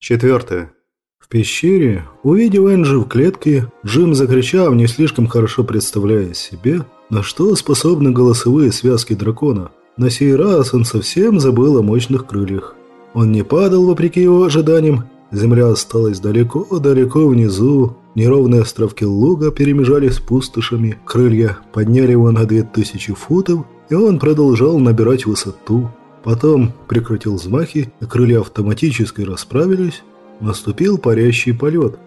Четвертое. В пещере, увидев Энджи в клетке, Джим закричал, не слишком хорошо представляя себе, на что способны голосовые связки дракона. На сей раз он совсем забыл о мощных крыльях. Он не падал, вопреки его ожиданиям. Земля осталась далеко-далеко внизу. Неровные островки луга перемежались с пустошами. Крылья подняли его на две тысячи футов, и он продолжал набирать высоту. Потом прекратил взмахи, крылья автоматически расправились. Наступил парящий полет.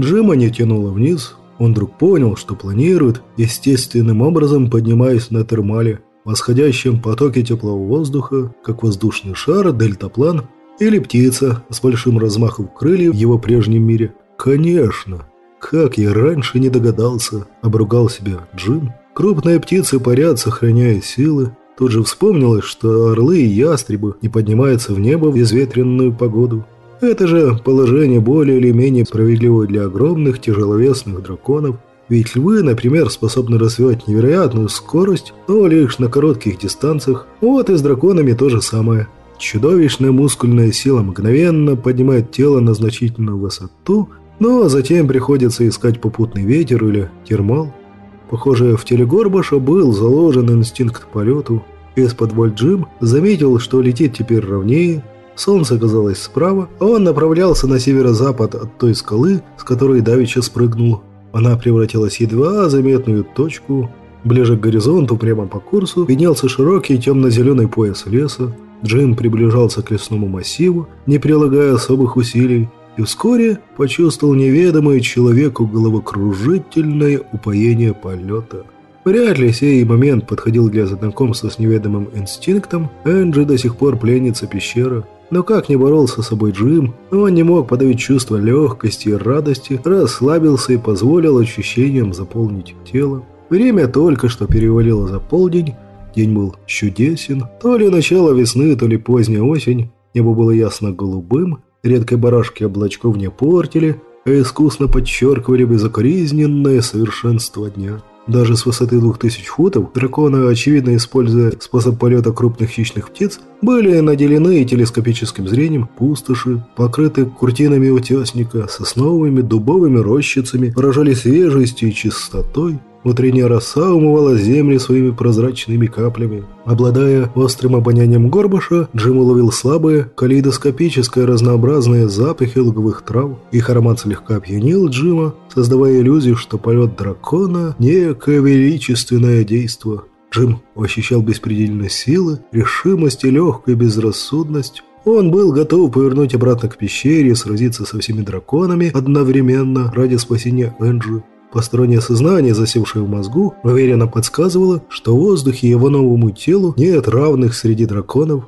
Джима не тянуло вниз. Он вдруг понял, что планирует, естественным образом поднимаясь на термале, восходящем потоке теплого воздуха, как воздушный шар, дельтаплан или птица с большим размахом крыльев в его прежнем мире. Конечно, как я раньше не догадался, обругал себя Джим. Крупные птицы парят, сохраняя силы, Тут же вспомнилось, что орлы и ястребы не поднимаются в небо в безветренную погоду. Это же положение более или менее справедливое для огромных тяжеловесных драконов, ведь львы, например, способны развивать невероятную скорость, но лишь на коротких дистанциях. Вот и с драконами то же самое. Чудовищная мускульная сила мгновенно поднимает тело на значительную высоту, но затем приходится искать попутный ветер или термал. Похоже, в теле Горбаша был заложен инстинкт полету. Из-под Джим заметил, что летит теперь ровнее. Солнце оказалось справа, а он направлялся на северо-запад от той скалы, с которой Давича спрыгнул. Она превратилась едва заметную точку. Ближе к горизонту, прямо по курсу, виднелся широкий темно-зеленый пояс леса. Джим приближался к лесному массиву, не прилагая особых усилий и вскоре почувствовал неведомое человеку головокружительное упоение полета. Вряд ли сей момент подходил для знакомства с неведомым инстинктом, Энджи до сих пор пленница пещеры. Но как не боролся с собой Джим, он не мог подавить чувство легкости и радости, расслабился и позволил ощущениям заполнить тело. Время только что перевалило за полдень, день был чудесен, то ли начало весны, то ли поздняя осень, небо было ясно-голубым, Редкой барашки облачков не портили, а искусно подчеркивали безукоризненное совершенство дня. Даже с высоты 2000 футов драконы, очевидно используя способ полета крупных хищных птиц, были наделены телескопическим зрением пустоши, покрыты куртинами утесника, сосновыми, дубовыми рощицами, поражали свежестью и чистотой, Утренняя роса умывала земли своими прозрачными каплями. Обладая острым обонянием горбаша, Джим уловил слабые, калейдоскопическое разнообразные запахи луговых трав. Их аромат слегка опьянил Джима, создавая иллюзию, что полет дракона – некое величественное действо. Джим ощущал беспредельность силы, решимость и легкую безрассудность. Он был готов повернуть обратно к пещере и сразиться со всеми драконами одновременно ради спасения Энджи. Постороннее сознание, засевшее в мозгу, уверенно подсказывало, что в воздухе его новому телу нет равных среди драконов.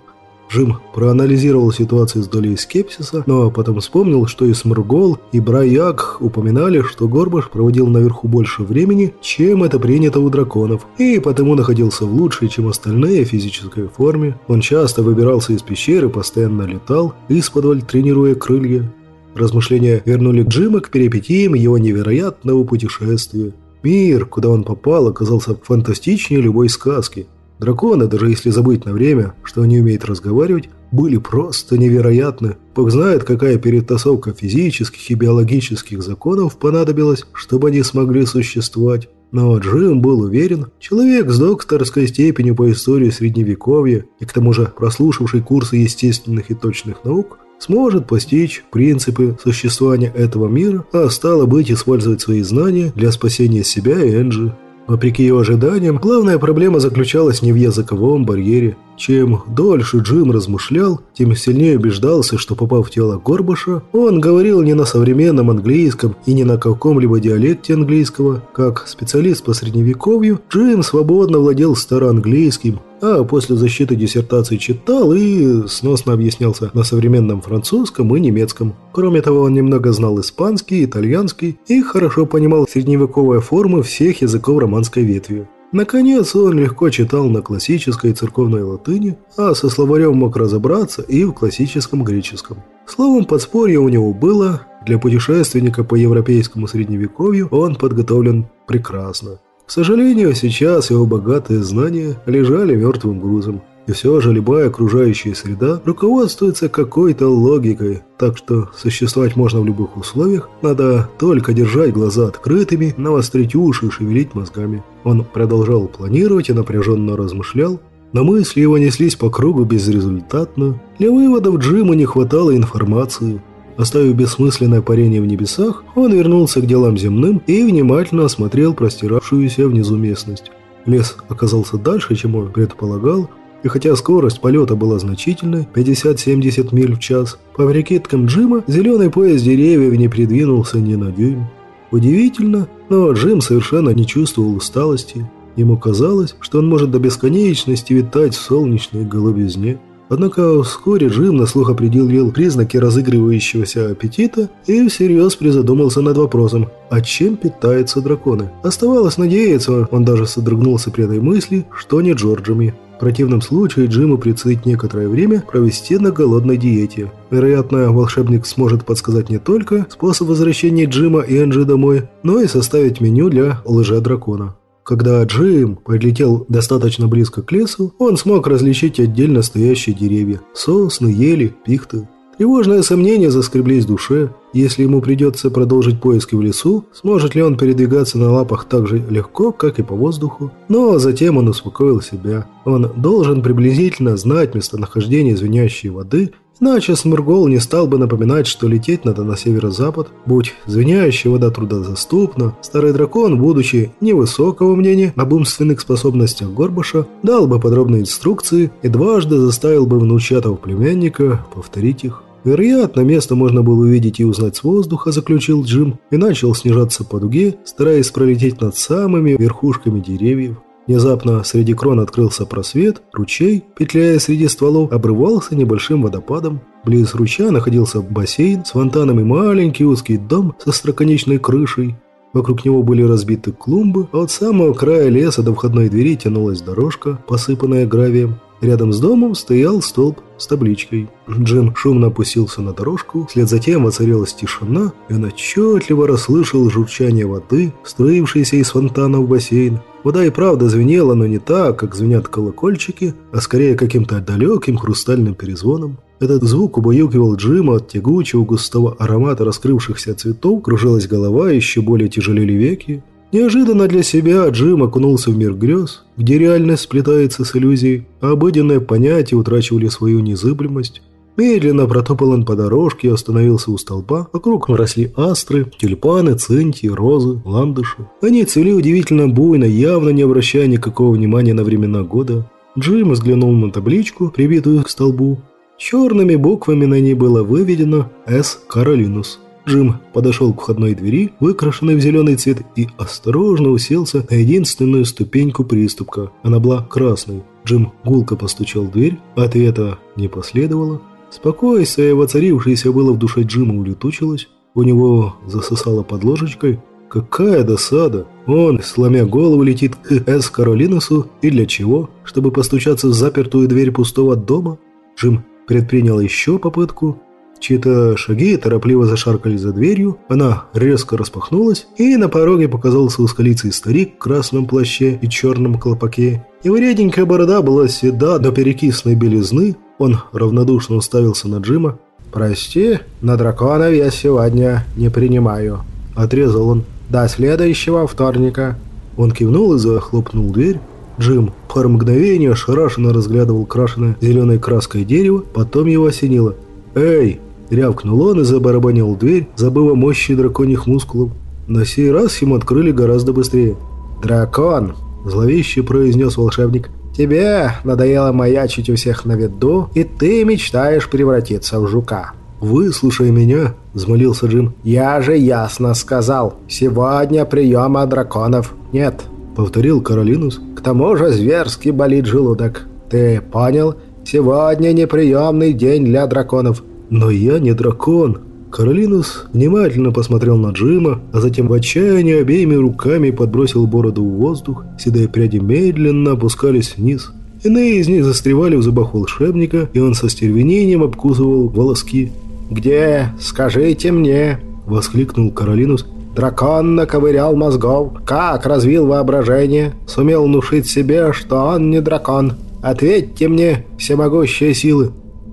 Джим проанализировал ситуацию с долей скепсиса, но потом вспомнил, что и Смургол, и Браяк упоминали, что Горбаш проводил наверху больше времени, чем это принято у драконов, и потому находился в лучшей, чем остальные, физической форме. Он часто выбирался из пещеры, постоянно летал, из-под тренируя крылья. Размышления вернули Джима к перипетиям его невероятного путешествия. Мир, куда он попал, оказался фантастичнее любой сказки. Драконы, даже если забыть на время, что они умеют разговаривать, были просто невероятны. Бог знает, какая перетасовка физических и биологических законов понадобилась, чтобы они смогли существовать. Но Джим был уверен, человек с докторской степенью по истории Средневековья и к тому же прослушавший курсы естественных и точных наук, сможет постичь принципы существования этого мира, а стало быть использовать свои знания для спасения себя и Энджи. Вопреки его ожиданиям, главная проблема заключалась не в языковом барьере. Чем дольше Джим размышлял, тем сильнее убеждался, что попав в тело Горбаша, он говорил не на современном английском и не на каком-либо диалекте английского. Как специалист по средневековью, Джим свободно владел староанглийским, а после защиты диссертации читал и сносно объяснялся на современном французском и немецком. Кроме того, он немного знал испанский, итальянский и хорошо понимал средневековые формы всех языков романской ветви. Наконец, он легко читал на классической церковной латыни, а со словарем мог разобраться и в классическом греческом. Словом, подспорье у него было, для путешественника по европейскому средневековью он подготовлен прекрасно. К сожалению, сейчас его богатые знания лежали мертвым грузом. И все же любая окружающая среда руководствуется какой-то логикой, так что существовать можно в любых условиях, надо только держать глаза открытыми, навострить уши и шевелить мозгами. Он продолжал планировать и напряженно размышлял, но мысли его неслись по кругу безрезультатно. Для выводов Джиму не хватало информации. Оставив бессмысленное парение в небесах, он вернулся к делам земным и внимательно осмотрел простиравшуюся внизу местность. Лес оказался дальше, чем он предполагал, и хотя скорость полета была значительной, 50-70 миль в час, по прикидкам Джима зеленый пояс деревьев не придвинулся ни на дюйм. Удивительно, но Джим совершенно не чувствовал усталости. Ему казалось, что он может до бесконечности витать в солнечной голубизне. Однако вскоре Джим на слух определил признаки разыгрывающегося аппетита и всерьез призадумался над вопросом, а чем питаются драконы. Оставалось надеяться, он даже содрогнулся при этой мысли, что не Джорджами. В противном случае Джиму предстоит некоторое время провести на голодной диете. Вероятно, волшебник сможет подсказать не только способ возвращения Джима и Энджи домой, но и составить меню для лже-дракона. Когда Джим подлетел достаточно близко к лесу, он смог различить отдельно стоящие деревья – сосны, ели, пихты. Тревожные сомнения заскреблись в душе. Если ему придется продолжить поиски в лесу, сможет ли он передвигаться на лапах так же легко, как и по воздуху? Но затем он успокоил себя. Он должен приблизительно знать местонахождение звенящей воды Иначе Смыргол не стал бы напоминать, что лететь надо на северо-запад. Будь звенящая вода трудозаступна, старый дракон, будучи невысокого мнения об умственных способностях Горбаша, дал бы подробные инструкции и дважды заставил бы внучатого племянника повторить их. Вероятно, место можно было увидеть и узнать с воздуха, заключил Джим, и начал снижаться по дуге, стараясь пролететь над самыми верхушками деревьев. Внезапно среди крон открылся просвет, ручей, петляя среди стволов, обрывался небольшим водопадом. Близ ручья находился бассейн с фонтаном и маленький узкий дом со строконечной крышей. Вокруг него были разбиты клумбы, а от самого края леса до входной двери тянулась дорожка, посыпанная гравием. Рядом с домом стоял столб с табличкой. Джим шумно опустился на дорожку, вслед за тем воцарилась тишина, и он отчетливо расслышал журчание воды, струившейся из фонтана в бассейн. Вода и правда звенела, но не так, как звенят колокольчики, а скорее каким-то далеким хрустальным перезвоном. Этот звук убаюкивал Джима от тягучего густого аромата раскрывшихся цветов, кружилась голова, еще более тяжелели веки. Неожиданно для себя Джим окунулся в мир грез, где реальность сплетается с иллюзией, а обыденные понятия утрачивали свою незыблемость. Медленно протопал он по дорожке и остановился у столба. Вокруг росли астры, тюльпаны, цинти, розы, ландыши. Они цвели удивительно буйно, явно не обращая никакого внимания на времена года. Джим взглянул на табличку, прибитую к столбу. Черными буквами на ней было выведено «С. Каролинус». Джим подошел к входной двери, выкрашенной в зеленый цвет, и осторожно уселся на единственную ступеньку приступка. Она была красной. Джим гулко постучал в дверь, ответа не последовало. Спокойствие, воцарившееся было в душе Джима, улетучилось. У него засосало под ложечкой. Какая досада! Он, сломя голову, летит к С. Каролинусу. И для чего? Чтобы постучаться в запертую дверь пустого дома? Джим предпринял еще попытку, Чьи-то шаги торопливо зашаркали за дверью, она резко распахнулась, и на пороге показался узколицый старик в красном плаще и черном колпаке. Его реденькая борода была седа до перекисной белизны, он равнодушно уставился на Джима. «Прости, на драконов я сегодня не принимаю», – отрезал он. «До следующего вторника». Он кивнул и захлопнул дверь. Джим пару мгновений ошарашенно разглядывал крашеное зеленой краской дерево, потом его осенило. «Эй, Рявкнул он и забарабанил дверь, забыв о мощи драконьих мускулов. На сей раз ему открыли гораздо быстрее. «Дракон!» – зловеще произнес волшебник. «Тебе надоело маячить у всех на виду, и ты мечтаешь превратиться в жука». «Выслушай меня», – взмолился Джим. «Я же ясно сказал. Сегодня приема драконов нет», – повторил Каролинус. «К тому же зверски болит желудок. Ты понял? Сегодня неприемный день для драконов. «Но я не дракон!» Каролинус внимательно посмотрел на Джима, а затем в отчаянии обеими руками подбросил бороду в воздух. Седые пряди медленно опускались вниз. Иные из них застревали в зубах волшебника, и он со стервенением обкусывал волоски. «Где? Скажите мне!» – воскликнул Каролинус. «Дракон наковырял мозгов. Как развил воображение? Сумел внушить себе, что он не дракон. Ответьте мне, всемогущие силы!»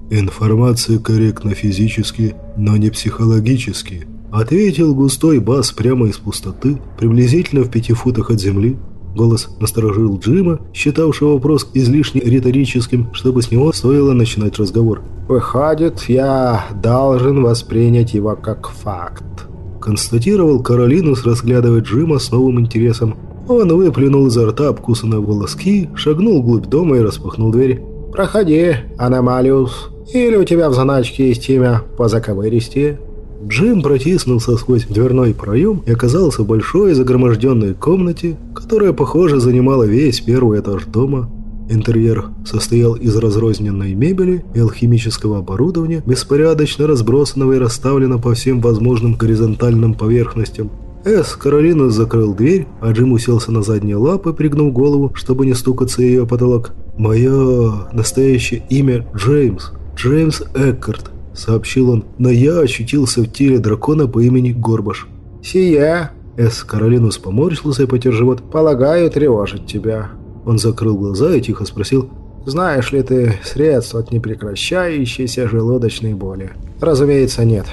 «Информация корректна физически, но не психологически», ответил густой бас прямо из пустоты, приблизительно в пяти футах от земли. Голос насторожил Джима, считавшего вопрос излишне риторическим, чтобы с него стоило начинать разговор. «Выходит, я должен воспринять его как факт», констатировал Каролинус, разглядывая Джима с новым интересом. Он выплюнул изо рта обкусанные волоски, шагнул вглубь дома и распахнул дверь. «Проходи, Аномалиус. Или у тебя в заначке есть имя по заковыристее?» Джим протиснулся сквозь дверной проем и оказался в большой загроможденной комнате, которая, похоже, занимала весь первый этаж дома. Интерьер состоял из разрозненной мебели и алхимического оборудования, беспорядочно разбросанного и расставленного по всем возможным горизонтальным поверхностям. Эс Каролина закрыл дверь, а Джим уселся на задние лапы, пригнув голову, чтобы не стукаться ее потолок. «Мое настоящее имя Джеймс. Джеймс Эккарт сообщил он, но я очутился в теле дракона по имени Горбаш. «Сия!» Эс Каролинус поморщился и потер живот. «Полагаю, тревожит тебя». Он закрыл глаза и тихо спросил. «Знаешь ли ты средства от непрекращающейся желудочной боли?» «Разумеется, нет.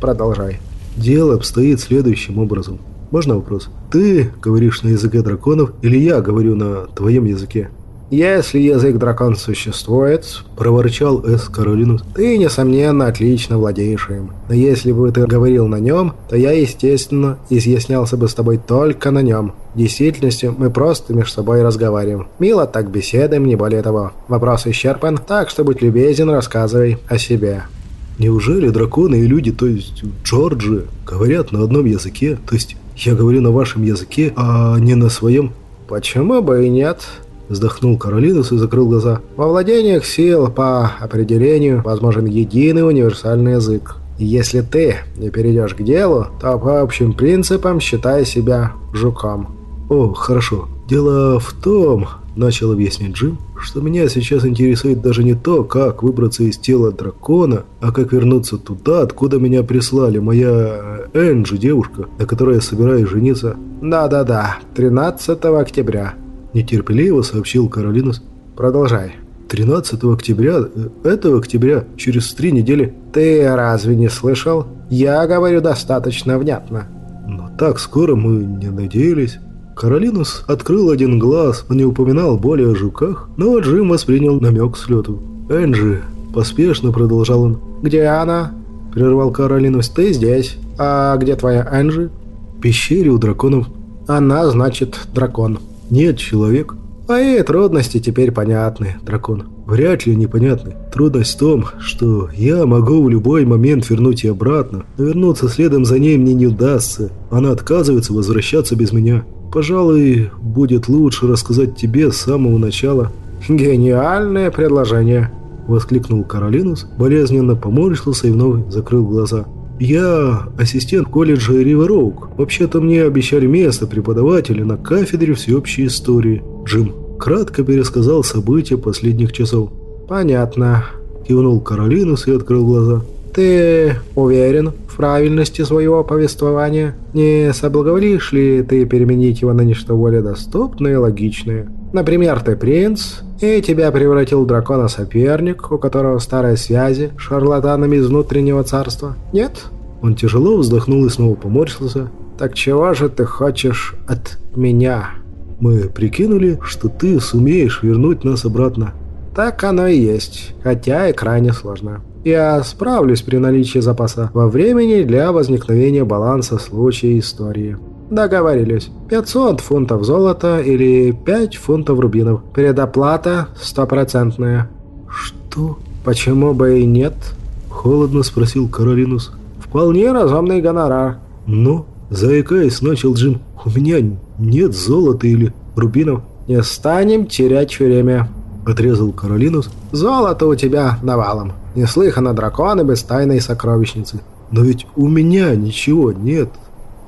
Продолжай». «Дело обстоит следующим образом. Можно вопрос? Ты говоришь на языке драконов или я говорю на твоем языке?» «Если язык дракон существует, — проворчал Эс Каролинус, — ты, несомненно, отлично владеешь им. Но если бы ты говорил на нем, то я, естественно, изъяснялся бы с тобой только на нем. В действительности, мы просто между собой разговариваем. Мило так беседуем, не более того. Вопрос исчерпан, так что будь любезен, рассказывай о себе». «Неужели драконы и люди, то есть Джорджи, говорят на одном языке? То есть я говорю на вашем языке, а не на своем?» «Почему бы и нет?» Вздохнул Каролинус и закрыл глаза. Во владениях сил, по определению, возможен единый универсальный язык. И если ты не перейдешь к делу, то по общим принципам считай себя жуком. О, хорошо. Дело в том, начал объяснять Джим, что меня сейчас интересует даже не то, как выбраться из тела дракона, а как вернуться туда, откуда меня прислали моя Энджи, девушка, на которой я собираюсь жениться. Да-да-да, 13 октября нетерпеливо сообщил Каролинус. «Продолжай». 13 октября, э, этого октября, через три недели. Ты разве не слышал? Я говорю достаточно внятно. Но так скоро мы не надеялись. Каролинус открыл один глаз, он не упоминал более о жуках, но Джим воспринял намек с лету. «Энджи», – поспешно продолжал он. «Где она?» – прервал Каролинус. «Ты здесь. А где твоя Энджи?» «В пещере у драконов». «Она, значит, дракон». Нет, человек. А и трудности теперь понятны, дракон. Вряд ли непонятны. Трудность в том, что я могу в любой момент вернуть ее обратно, но вернуться следом за ней мне не удастся. Она отказывается возвращаться без меня. Пожалуй, будет лучше рассказать тебе с самого начала. Гениальное предложение, воскликнул Каролинус, болезненно поморщился и вновь закрыл глаза. «Я ассистент колледжа Ривероук. Вообще-то мне обещали место преподавателя на кафедре всеобщей истории». Джим кратко пересказал события последних часов. «Понятно», – кивнул Каролинус и открыл глаза. «Ты уверен в правильности своего повествования? Не соблаговолишь ли ты переменить его на нечто более доступное и логичное? Например, ты принц, и тебя превратил дракона соперник, у которого старые связи с шарлатанами из внутреннего царства? Нет?» Он тяжело вздохнул и снова поморщился. «Так чего же ты хочешь от меня?» «Мы прикинули, что ты сумеешь вернуть нас обратно». «Так оно и есть, хотя и крайне сложно». Я справлюсь при наличии запаса во времени для возникновения баланса случая истории. Договорились. 500 фунтов золота или 5 фунтов рубинов. Предоплата стопроцентная. Что? Почему бы и нет? Холодно спросил Каролинус. Вполне разумный гонорар. Ну, заикаясь, начал Джим. У меня нет золота или рубинов. Не станем терять время. Отрезал Каролинус. Золото у тебя навалом. Неслыханно драконы без тайной сокровищницы. Но ведь у меня ничего нет.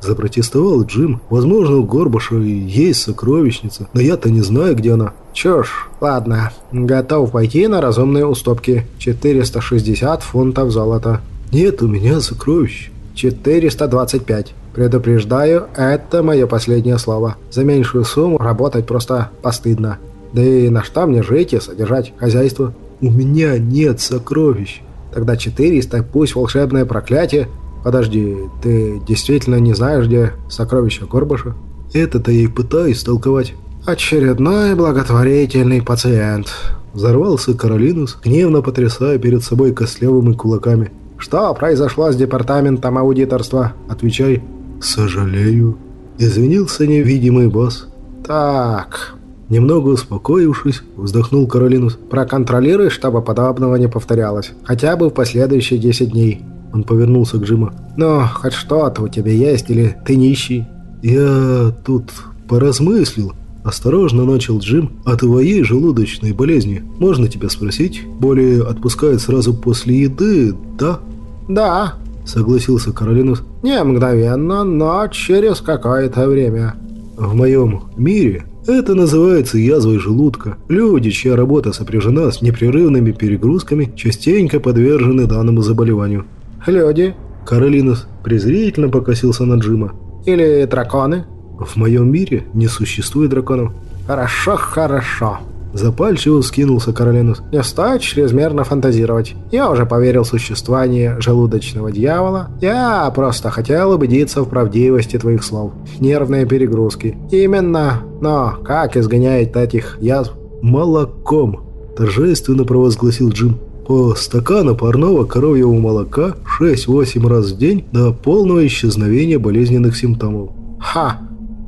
Запротестовал Джим. Возможно, у Горбаша и есть сокровищница, но я-то не знаю, где она. Чушь. Ладно, готов пойти на разумные уступки. 460 фунтов золота. Нет у меня сокровищ. 425. Предупреждаю, это мое последнее слово. За меньшую сумму работать просто постыдно. Да и на что мне жить и содержать хозяйство? У меня нет сокровищ. Тогда 400, пусть волшебное проклятие. Подожди, ты действительно не знаешь, где сокровища Горбаша? Это-то я и пытаюсь толковать. Очередной благотворительный пациент. Взорвался Каролинус, гневно потрясая перед собой костлявыми кулаками. «Что произошло с департаментом аудиторства? Отвечай». «Сожалею». Извинился невидимый босс. «Так...» Немного успокоившись, вздохнул Каролинус. «Проконтролируй, чтобы подобного не повторялось. Хотя бы в последующие 10 дней». Он повернулся к Джиму. «Ну, хоть что-то у тебя есть или ты нищий?» «Я тут поразмыслил», Осторожно начал Джим. «А твоей желудочной болезни можно тебя спросить? Более отпускают сразу после еды, да?» «Да», — согласился Каролинус. «Не мгновенно, но через какое-то время». «В моем мире это называется язвой желудка. Люди, чья работа сопряжена с непрерывными перегрузками, частенько подвержены данному заболеванию». «Люди?» Каролинус презрительно покосился на Джима. «Или драконы?» В моем мире не существует драконов. Хорошо, хорошо. Запальчиво скинулся Каролинус. «Не стоит чрезмерно фантазировать. Я уже поверил в существование желудочного дьявола. Я просто хотел убедиться в правдивости твоих слов. Нервные перегрузки. Именно. Но как изгоняет этих язв?» «Молоком», – торжественно провозгласил Джим. «По стакану парного коровьего молока 6-8 раз в день до полного исчезновения болезненных симптомов». «Ха!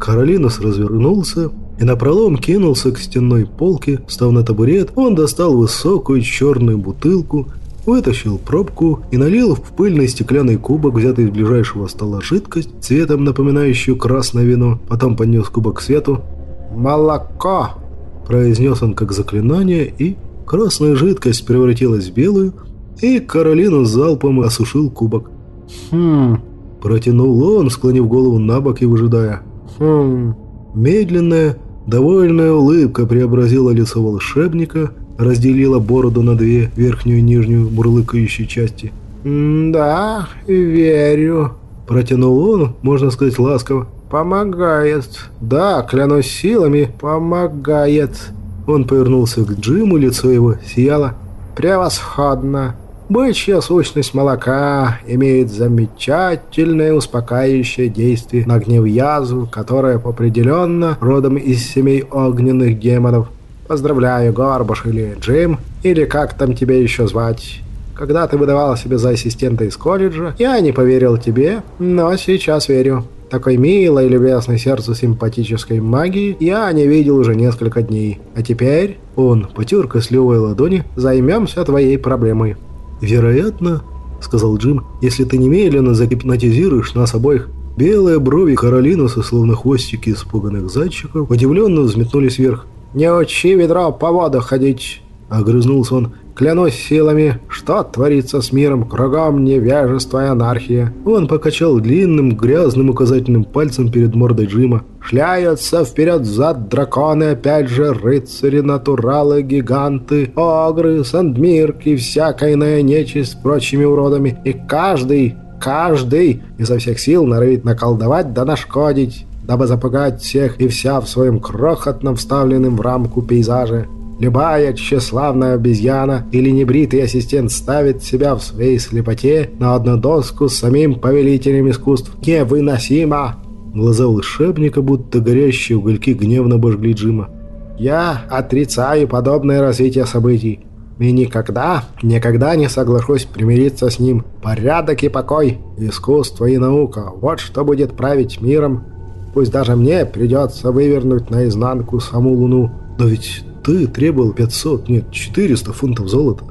Каролинус развернулся и напролом кинулся к стенной полке, став на табурет, он достал высокую черную бутылку, вытащил пробку и налил в пыльный стеклянный кубок, взятый из ближайшего стола жидкость, цветом напоминающую красное вино, потом поднес кубок к свету. «Молоко!» – произнес он как заклинание, и красная жидкость превратилась в белую, и Каролину залпом осушил кубок. «Хм...» – протянул он, склонив голову на бок и выжидая. Хм. Медленная, довольная улыбка преобразила лицо волшебника, разделила бороду на две, верхнюю и нижнюю, мурлыкающие части. «Да, верю», – протянул он, можно сказать, ласково. «Помогает. Да, клянусь силами, помогает». Он повернулся к Джиму, лицо его сияло. «Превосходно. Бычья сущность молока имеет замечательное успокаивающее действие на гнев язву, которая определенно родом из семей огненных демонов. Поздравляю, Горбаш или Джим, или как там тебя еще звать. Когда ты выдавал себя за ассистента из колледжа, я не поверил тебе, но сейчас верю. Такой милой, любезной сердцу симпатической магии я не видел уже несколько дней. А теперь, он потер костлевой ладони, займемся твоей проблемой. «Вероятно», — сказал Джим, — «если ты немедленно загипнотизируешь нас обоих». Белые брови Каролинуса, словно хвостики испуганных зайчиков, удивленно взметнулись вверх. «Не учи ведро по воду ходить!» — огрызнулся он. Клянусь силами, что творится с миром, кругом невежество и анархия. Он покачал длинным, грязным указательным пальцем перед мордой Джима. Шляются вперед-зад драконы, опять же рыцари, натуралы, гиганты, огры, сандмирки, всякая иная нечисть с прочими уродами. И каждый, каждый изо всех сил норовит наколдовать да нашкодить, дабы запугать всех и вся в своем крохотном вставленном в рамку пейзаже. Любая тщеславная обезьяна или небритый ассистент ставит себя в своей слепоте на одну доску с самим повелителем искусств. Невыносимо! Глаза волшебника, будто горящие угольки, гневно обожгли Джима. «Я отрицаю подобное развитие событий. И никогда, никогда не соглашусь примириться с ним. Порядок и покой, искусство и наука – вот что будет править миром. Пусть даже мне придется вывернуть наизнанку саму Луну. Но ведь ты требовал 500, нет, 400 фунтов золота.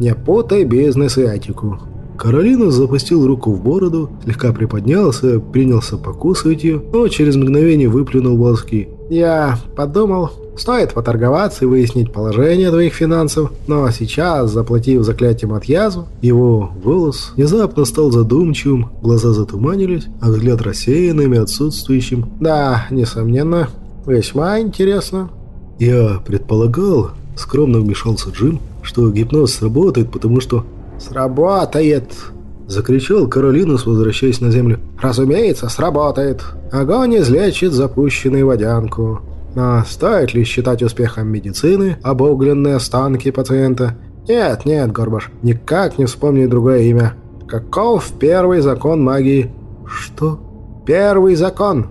Не путай бизнес и этику. Каролина запустил руку в бороду, слегка приподнялся, принялся покусывать ее, но через мгновение выплюнул волоски. «Я подумал, стоит поторговаться и выяснить положение твоих финансов, но сейчас, заплатив заклятием от язвы, его голос внезапно стал задумчивым, глаза затуманились, а взгляд рассеянным и отсутствующим. Да, несомненно, весьма интересно». «Я предполагал», — скромно вмешался Джим, «что гипноз сработает, потому что...» «Сработает!» — закричал Каролинус, возвращаясь на землю. «Разумеется, сработает. Огонь излечит запущенную водянку. Но стоит ли считать успехом медицины обугленные останки пациента? Нет, нет, Горбаш, никак не вспомни другое имя. Каков первый закон магии? Что? Первый закон.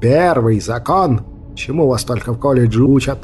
Первый закон. Чему вас только в колледже учат?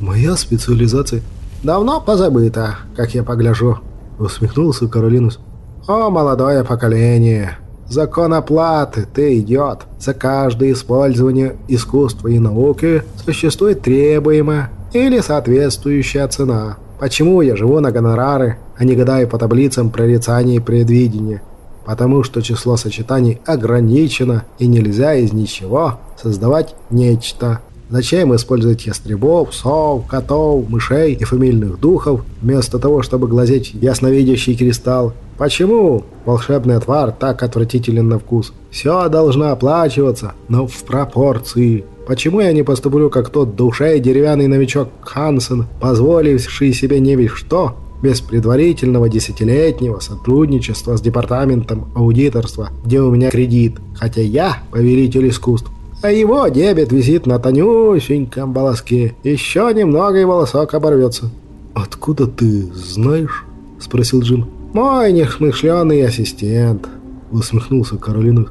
Моя специализация давно позабыта, как я погляжу. Усмехнулся Каролинус. О, молодое поколение. Закон оплаты, ты идет. За каждое использование искусства и науки существует требуемая или соответствующая цена. Почему я живу на гонорары, а не гадаю по таблицам прорицания и предвидения? Потому что число сочетаний ограничено и нельзя из ничего создавать нечто. Зачем использовать ястребов, сов, котов, мышей и фамильных духов, вместо того, чтобы глазеть ясновидящий кристалл? Почему волшебный отвар так отвратителен на вкус? Все должно оплачиваться, но в пропорции. Почему я не поступлю как тот душей деревянный новичок Хансен, позволивший себе не весь что, без предварительного десятилетнего сотрудничества с департаментом аудиторства, где у меня кредит, хотя я повелитель искусств. А его дебет висит на тонюсеньком волоске. Еще немного и волосок оборвется. «Откуда ты знаешь?» – спросил Джим. «Мой нехмышленый ассистент», – усмехнулся Каролину.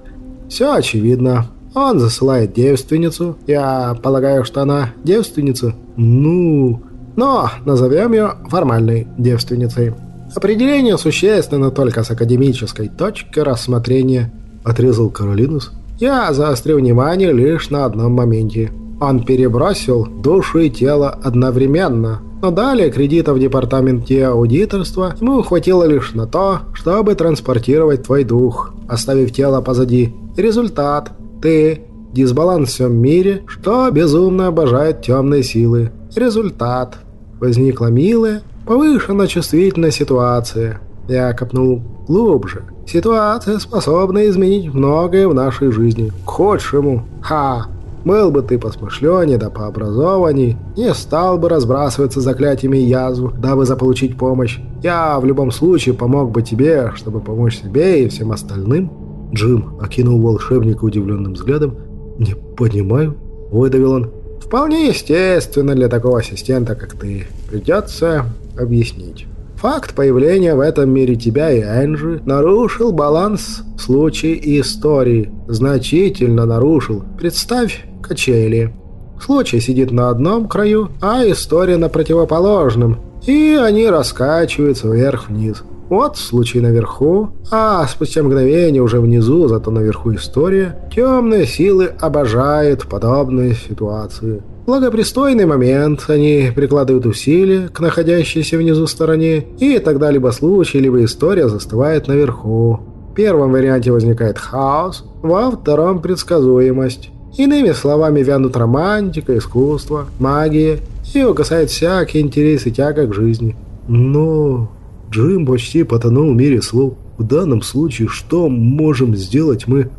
«Все очевидно. Он засылает девственницу. Я полагаю, что она девственница. Ну, но назовем ее формальной девственницей. Определение существенно только с академической точки рассмотрения», – отрезал Каролинус. Я заострю внимание лишь на одном моменте. Он перебросил душу и тело одновременно. Но далее кредита в департаменте аудиторства ему хватило лишь на то, чтобы транспортировать твой дух, оставив тело позади. Результат – ты – дисбаланс в всем мире, что безумно обожает темные силы. Результат – возникла милая, повышенно чувствительная ситуация. Я копнул глубже – Ситуация способна изменить многое в нашей жизни. К худшему. Ха! Был бы ты посмышленнее да пообразованней, не стал бы разбрасываться заклятиями язв, дабы заполучить помощь. Я в любом случае помог бы тебе, чтобы помочь себе и всем остальным». Джим окинул волшебника удивленным взглядом. «Не понимаю», — выдавил он. «Вполне естественно для такого ассистента, как ты. Придется объяснить». Факт появления в этом мире тебя и Энджи нарушил баланс в случае истории. Значительно нарушил. Представь качели. Случай сидит на одном краю, а история на противоположном. И они раскачиваются вверх-вниз. Вот случай наверху, а спустя мгновение уже внизу, зато наверху история. Темные силы обожают подобные ситуации благопристойный момент, они прикладывают усилия к находящейся внизу стороне, и тогда либо случай, либо история застывает наверху. В первом варианте возникает хаос, во втором – предсказуемость. Иными словами, вянут романтика, искусство, магия, и угасает всякий интерес и тяга к жизни. Но Джим почти потонул в мире слов. В данном случае что можем сделать мы?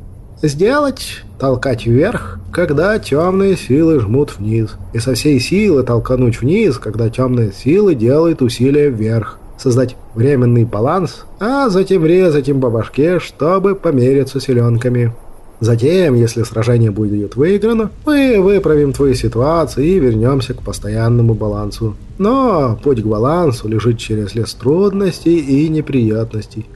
Сделать – толкать вверх, когда темные силы жмут вниз. И со всей силы толкануть вниз, когда темные силы делают усилия вверх. Создать временный баланс, а затем резать им по башке, чтобы помериться силенками. Затем, если сражение будет выиграно, мы выправим твою ситуацию и вернемся к постоянному балансу. Но путь к балансу лежит через лес трудностей и неприятностей.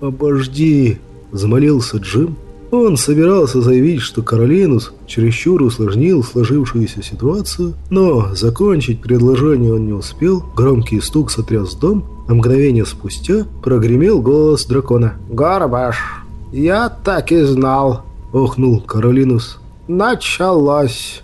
«Обожди!» – взмолился Джим, он собирался заявить, что Каролинус чересчур усложнил сложившуюся ситуацию, но закончить предложение он не успел, громкий стук сотряс дом, а мгновение спустя прогремел голос дракона. «Горбаш, я так и знал!» – охнул Каролинус. «Началось!»